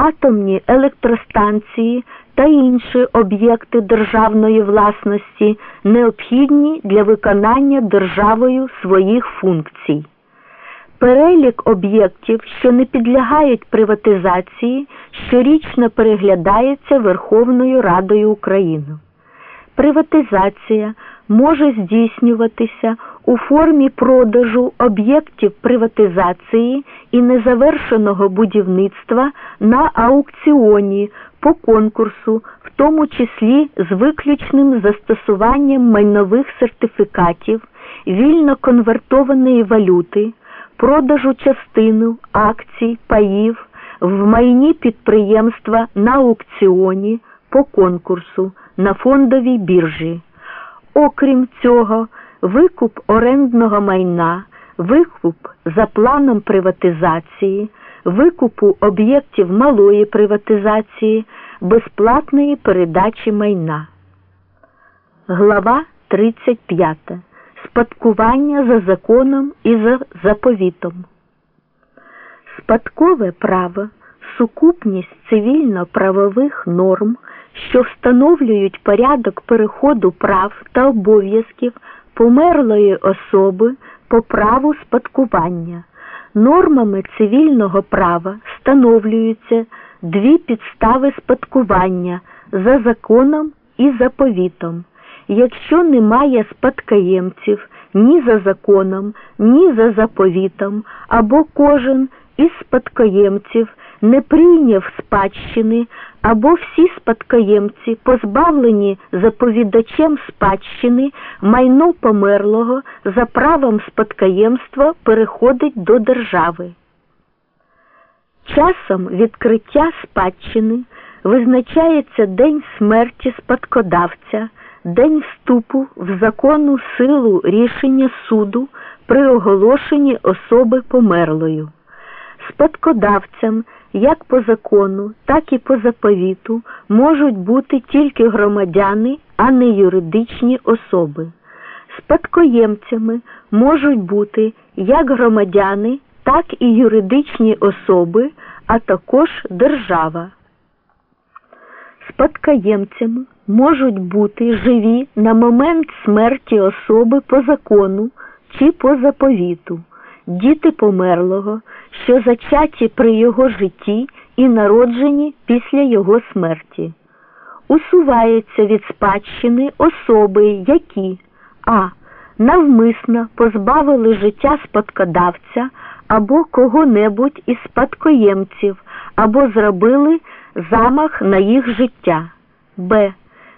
атомні електростанції та інші об'єкти державної власності необхідні для виконання державою своїх функцій. Перелік об'єктів, що не підлягають приватизації, щорічно переглядається Верховною Радою України. Приватизація може здійснюватися у формі продажу об'єктів приватизації і незавершеного будівництва на аукціоні по конкурсу, в тому числі з виключним застосуванням майнових сертифікатів, вільно конвертованої валюти, продажу частину акцій, паїв в майні підприємства на аукціоні по конкурсу на фондовій біржі. Окрім цього, викуп орендного майна, викуп за планом приватизації, викупу об'єктів малої приватизації, безплатної передачі майна. Глава 35. Спадкування за законом і за заповітом. Спадкове право сукупність цивільно-правових норм, що встановлюють порядок переходу прав та обов'язків померлої особи по праву спадкування. Нормами цивільного права встановлюються дві підстави спадкування за законом і заповітом. Якщо немає спадкоємців ні за законом, ні за заповітом, або кожен із спадкоємців не прийняв спадщини, або всі спадкоємці, позбавлені заповідачем спадщини, майно померлого за правом спадкоємства переходить до держави. Часом відкриття спадщини визначається день смерті спадкодавця, день вступу в законну силу рішення суду при оголошенні особи померлою. Спадкодавцям як по закону, так і по заповіту можуть бути тільки громадяни, а не юридичні особи. Спадкоємцями можуть бути як громадяни, так і юридичні особи, а також держава. Спадкоємцями можуть бути живі на момент смерті особи по закону чи по заповіту, діти померлого, що зачаті при його житті і народжені після його смерті. Усуваються від спадщини особи, які а. Навмисно позбавили життя спадкодавця або кого-небудь із спадкоємців, або зробили замах на їх життя. Б.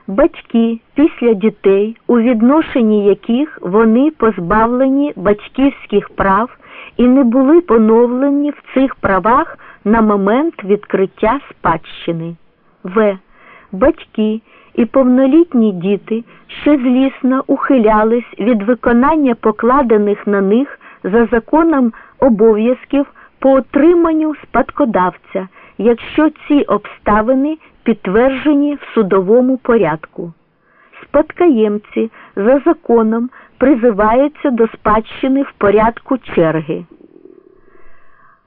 Батьки після дітей, у відношенні яких вони позбавлені батьківських прав і не були поновлені в цих правах на момент відкриття спадщини. В. Батьки і повнолітні діти, що злісно ухилялись від виконання покладених на них за законом обов'язків по отриманню спадкодавця, якщо ці обставини підтверджені в судовому порядку. Спадкоємці за законом призиваються до спадщини в порядку черги.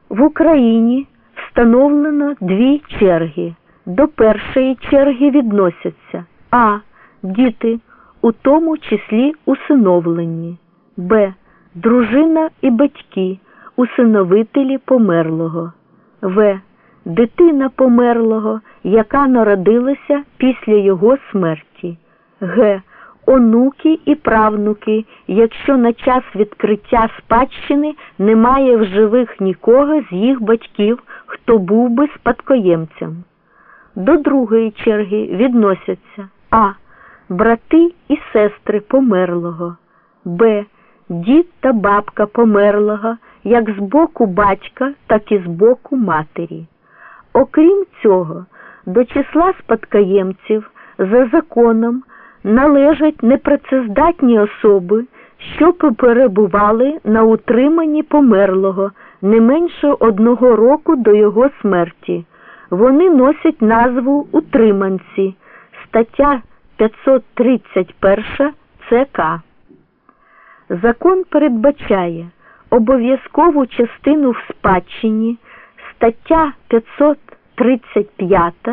В Україні встановлено дві черги. До першої черги відносяться А. Діти, у тому числі усиновлені, Б. Дружина і батьки, усиновителі померлого, В. Дитина померлого, яка народилася після його смерті, Г. Онуки і правнуки, якщо на час відкриття спадщини немає в живих нікого з їх батьків, хто був би спадкоємцем. До другої черги відносяться А. Брати і сестри померлого, Б. Дід та бабка померлого як з боку батька, так і з боку матері. Окрім цього, до числа спадкоємців за законом належать непрацездатні особи, що перебували на утриманні померлого не менше одного року до його смерті. Вони носять назву утриманці, стаття 531 ЦК. Закон передбачає обов'язкову частину в спадщині, стаття 35